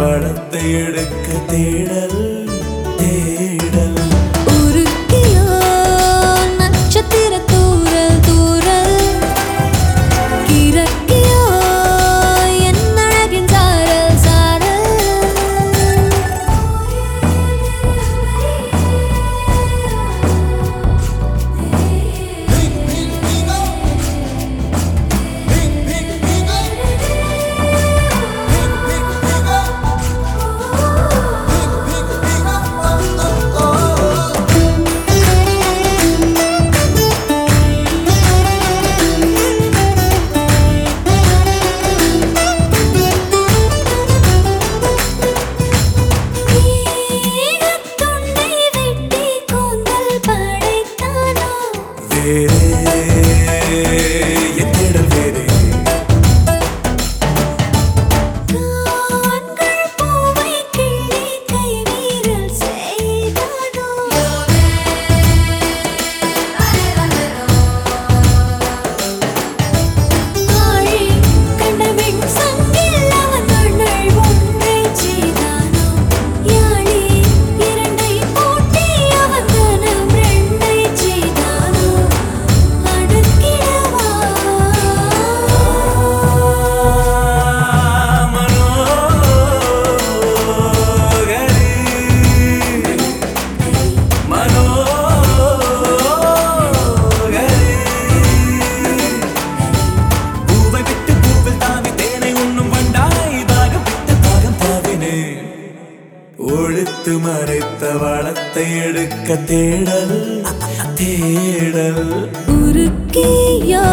വളർത്തിയെടുക്ക തേടൽ തേടൽ. வைத்து மறைத்த வளத்தை எடுக்க தேடல் தேடல். உருக்கியா